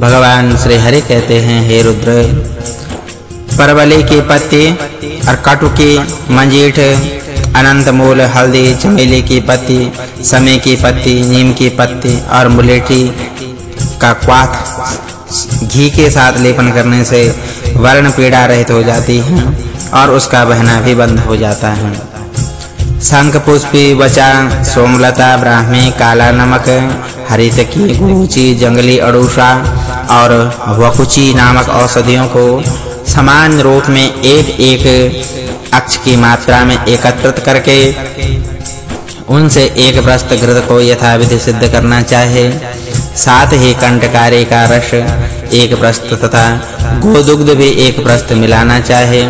भगवान श्री हरि कहते हैं, हे रुद्र, परवली की पत्ती और कटुकी मंजीठ, अनंत मूल, हल्दी, चमेली की पत्ती समय की पत्ती, नीम की पत्ती और मुलेठी का क्वाथ घी के साथ लेपन करने से वर्ण पीड़ा रहित हो जाती है और उसका बहना भी बंद हो जाता है। शंख, पुष्पी, वचा, सोमलता, ब्राह्मी, काला नमक हरितकी गुची जंगली अड़ूसा और वकुची नामक औषधियों को समान रूप में एक-एक अक्ष की मात्रा में एकत्रित करके उनसे एक प्रस्त घृत को यथाविधि सिद्ध करना चाहे। साथ ही कंटकारी का रस एक प्रस्त तथा गोदुग्ध भी एक प्रस्त मिलाना चाहे।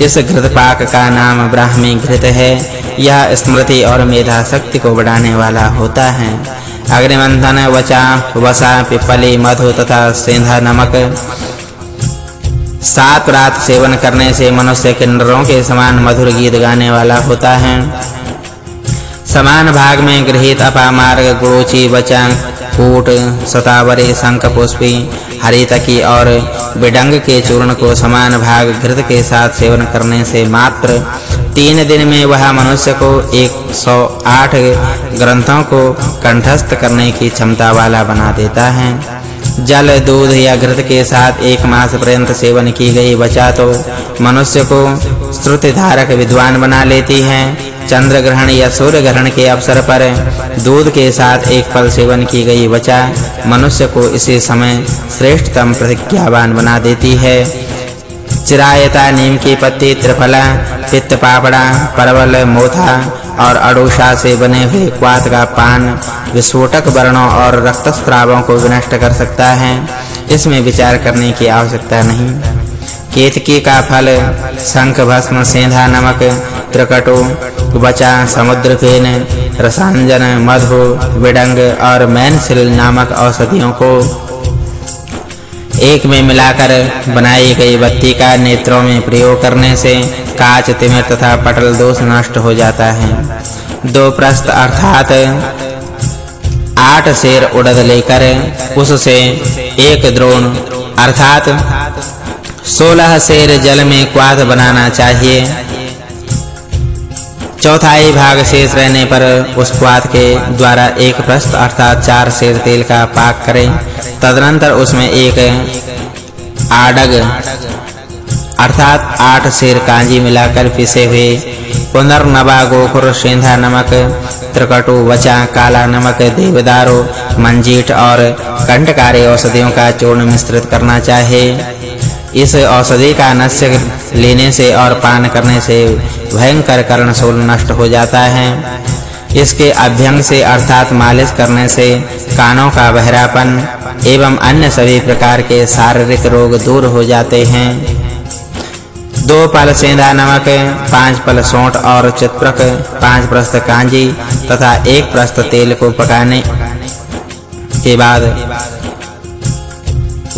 इस घृत पाक का नाम ब्राह्मी घृत है। यह स्मृति और मेधा शक्ति को बढ़ाने वाला होता है। अग्निमंथन वचा वसा पिपली मधु तथा सेंधा नमक। सात रात सेवन करने से मनुष्य किन्नरों के समान मधुर गीत गाने वाला होता है। समान भाग में गृहीत अपामार्ग गुरुचि वचा, कूट, सतावरी, शंख, पुष्पी हरितकी और बिडंग के चूर्ण को समान भाग घृत के साथ सेवन करने से मात्र तीन दिन में वह मनुष्य को 108 ग्रंथों को कंठस्थ करने की क्षमता वाला बना देता है। जल, दूध या घृत के साथ एक मास पर्यंत सेवन की गई बचा तो मनुष्य को श्रुति धारक विद्वान बना लेती है। चंद्र ग्रहण या सूर्य ग्रहण के अवसर पर दूध के साथ एक फल सेवन की गई बचा मनुष्य को इसी समय श्रेष्ठतम प्रतिज्ञावान बना देती है। चिरायता नीम की पत्ती त्रिफला, पित्त पापड़ा, परवल, मोथा और अड़ोशा से बने हुए क्वाथ का पान विस्फोटक वर्णों और रक्तस्रावों को विनष्ट कर सकता है। इसमें विचार करने की आवश्यकता नहीं। केतकी का फल, शंख, भस्म, सेंधा नमक, त्रिकटु बचा समुद्र फेन रसांजन, मधु, विडंग और मैनसिल नामक औषधियों को एक में मिलाकर बनाई गई बत्ती का नेत्रों में प्रयोग करने से काच, तिमिर तथा पटल दोष नष्ट हो जाता है। दो प्रस्त अर्थात आठ शेर उड़द लेकर उससे एक द्रोण, अर्थात 16 शेर जल में क्वाथ बनाना चाहिए। चौथाई भाग शेष रहने पर उस क्वाथ के द्वारा एक प्रस्त, अर्थात चार शेर तेल का पाक करें। तदनंतर उसमें एक आडग, अर्थात आठ शेर कांजी मिलाकर पिसे हुए पुनर्नवा गोखुर सेंधा नमक, त्रिकटु, वचा, काला नमक, देवदारो, मंजीठ और कंटकारी औषधियों का चूर्ण मिश्रित करना चाहिए इस औषधि का नश्य लेने से और पान करने से भयंकर कर्णशूल नष्ट हो जाता है। इसके अभ्यंग से, अर्थात मालिश करने से कानों का बहरापन एवं अन्य सभी प्रकार के शारीरिक रोग दूर हो जाते हैं। दो पल सेंधा नमक, पाँच पल सौंठ और चित्रक, पाँच प्रस्थ कांजी तथा एक प्रस्थ तेल को पकाने के बाद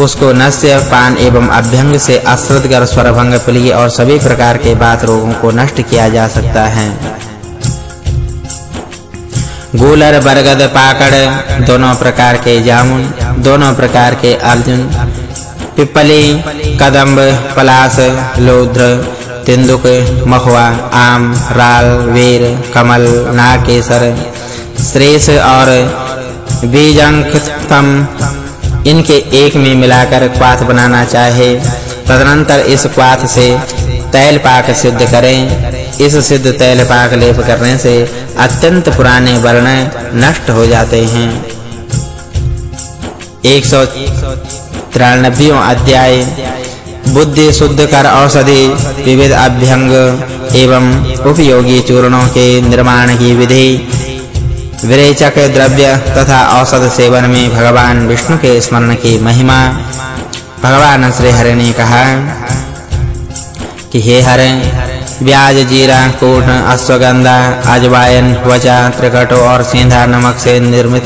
उसको नस्य, पान एवं अभ्यंग से अश्रुतगर स्वरभंग प्लिय और सभी प्रकार के बात रोगों को नष्ट किया जा सकता है। गूलर, बरगद, पाकड़ दोनों प्रकार के जामुन दोनों प्रकार के अर्जुन। पिपली, कदम्ब पलास लोध्र तिंदुक, महुआ, आम, राल, वीर, कमल नाकेसर श्रेष और बीजंकतम इनके एक में मिलाकर क्वाथ बनाना चाहे, तदनंतर इस क्वाथ से तैल पाक सिद्ध करें। इस सिद्ध तैल पाक लेप करने से अत्यंत पुराने वर्ण नष्ट हो जाते हैं। 193 अध्याय। बुद्धि शुद्ध कर औषधि, विविध अभ्यंग एवं उपयोगी चूर्णों के निर्माण की विधि। विरेचक द्रव्य तथा औषध सेवन में भगवान विष्णु के स्मरण की महिमा। भगवान श्री हरि ने कहा, कि हे हरे ब्याज जीरा, कूट, अश्वगंधा, अजवायन वचा त्रिकटो और सेंधा नमक से निर्मित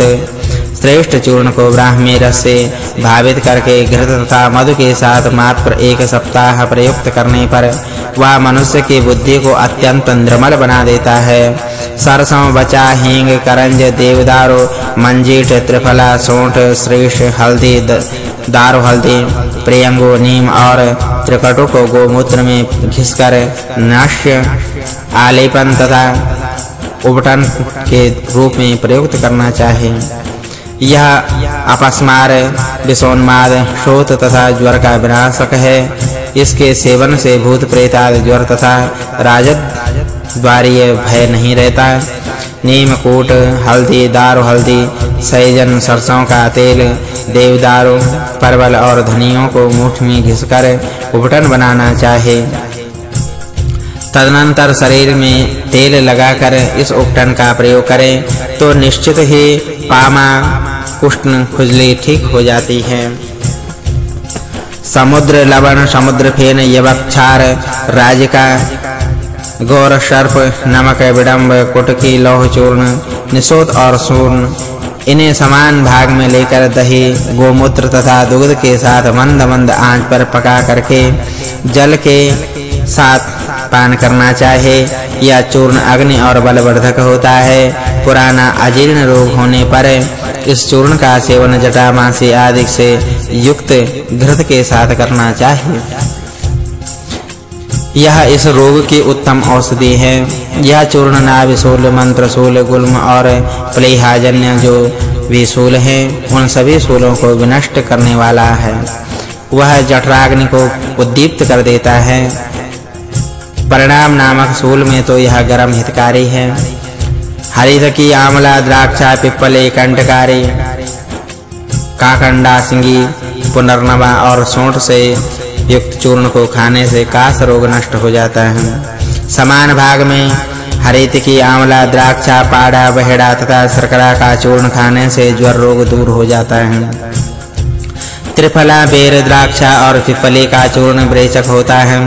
श्रेष्ठ चूर्ण को ब्राह्मी रस से भावित करके घृत तथा मधु के साथ मात्र एक सप्ताह प्रयुक्त करने पर वह मनुष्य की बुद्धि को अत्यंत निर्मल बना देता है। सरसों, बचा, हींग, करंज, देवदारो मंजीठ त्रिफला, सौंठ, श्रेष्ठ हल्दी दारू हल्दी, प्रियंगो, नीम और त्रिकटु को गोमूत्र में घिसकर नाश्य, आलेपन तथा उपटन के रूप में प्रयुक्त करना चाहिए। यह अपस्मार विषोन्माद शोथ तथा ज्वर का विनाशक है। इसके सेवन से भूत प्रेत आदि ज्वर तथा राजद द्वारीय भय नहीं रहता। नीम कूट, हल्दी, दारू हल्दी, सैजन सरसों का तेल, देवदारू, परवल और धनियों को मुठ में घिसकर उपटन बनाना चाहिए तदनंतर शरीर में तेल लगाकर इस उपटन का प्रयोग करें तो निश्चित ही पामा कुष्ण खुजली ठीक हो जाती है। समुद्र लवण, समुद्र फेन यवक्षार राजिका, गौर सर्प, नमक, विडंब, कुटकी, लौह चूर्ण निशोत और सूर्ण, इन्हें समान भाग में लेकर दही, गोमूत्र तथा दूध के साथ मंद मंद आँच पर पका करके जल के साथ पान करना चाहिए यह चूर्ण अग्नि और बलवर्धक होता है, पुराना अजीर्ण रोग होने पर इस चूर्ण का सेवन जटामासी आदि से युक्त घृत के साथ करना चाहिए। यह इस रोग की उत्तम औषधि है। यह चूर्ण नाभिशूल मंत्रशूल गुल्म और प्लेहाजन्य जो विशूल हैं, उन सभी शूलों को विनष्ट करने वाला है। वह जठराग्नि को उद्दीप्त कर देता है। परिणाम नामक सूल में तो यह गरम हितकारी है। हरितकी आमला, द्राक्षा, पिप्पले कंटकारी काकंडा, सिंगी, पुनर्नवा और सोंठ से युक्त चूर्ण को खाने से कास रोग नष्ट हो जाता है। समान भाग में हरितकी आमला, द्राक्षा, पाड़ा, बहेड़ा तथा सरकरा का चूर्ण खाने से ज्वर रोग दूर हो जाता है। त्रिफला, बेर, द्राक्षा और पिपली का चूर्ण ब्रेचक होता है।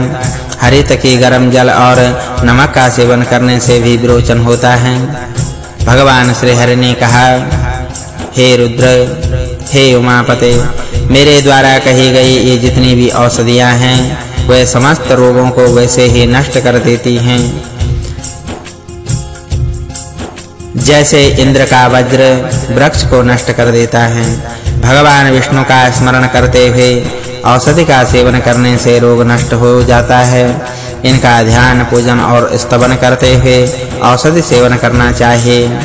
हरित की गर्म जल और नमक का सेवन करने से भी विरोचन होता है। भगवान श्री हरि ने कहा, हे रुद्र, हे उमापते, मेरे द्वारा कही गई ये जितनी भी औषधियाँ हैं, वे समस्त रोगों को वैसे ही नष्ट कर देती हैं। जैसे इंद्र का वज्र वृक्ष को नष्ट कर देता है, भगवान विष्णु का स्मरण करते हुए औषधि का सेवन करने से रोग नष्ट हो जाता है। इनका ध्यान, पूजन और स्तवन करते हुए औषधि सेवन करना चाहिए।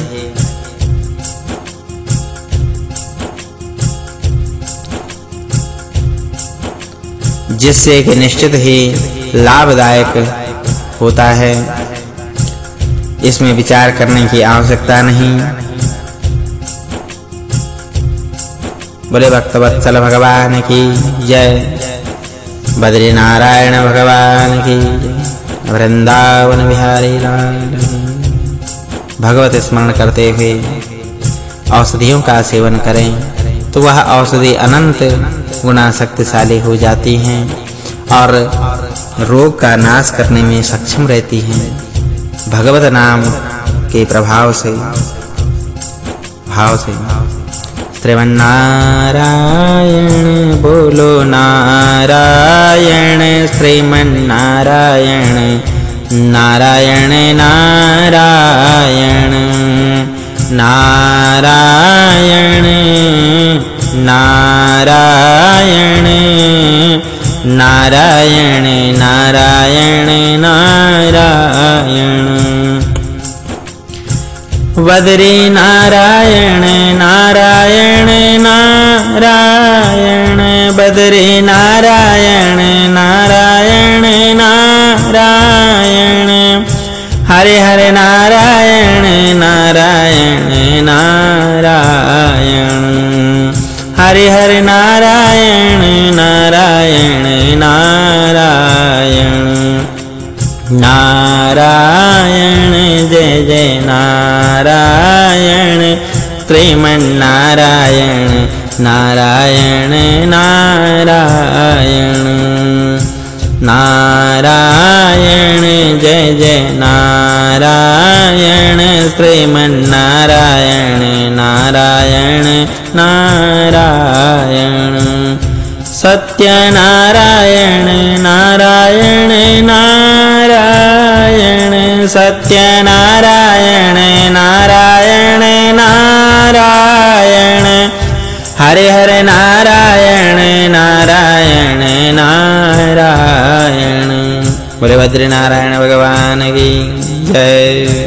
जिससे कि निश्चित ही लाभदायक होता है। इसमें विचार करने की आवश्यकता नहीं। बोले, भक्तवत्सल भगवान की जय। बद्री नारायण भगवान की वृंदावन बिहारी लाल भगवत स्मरण करते हुए औषधियों का सेवन करें तो वह औषधि अनंत गुना शक्तिशाली हो जाती हैं और रोग का नाश करने में सक्षम रहती हैं। भगवत नाम के प्रभाव से, भाव से श्रीमन्नारायण बोलो नारायण श्रीमन्नारायण नारायण नारायण नारायण नारायण नारायण नारायण नारायण। नारायण नारायण नारायण नारायण। नारायण, जय जय, नारायण। श्रीमन्नारायण नारायण नारायण नारायण। जय जय, नारायण। श्रीमन्नारायण नारायण नारायण। सत्यनारायण, नारायण नारायण, सत्यनारायण, नारायण नारायण। हरे हरे नारायण नारायण नारायण। बोले बद्री नारायण भगवान की जय।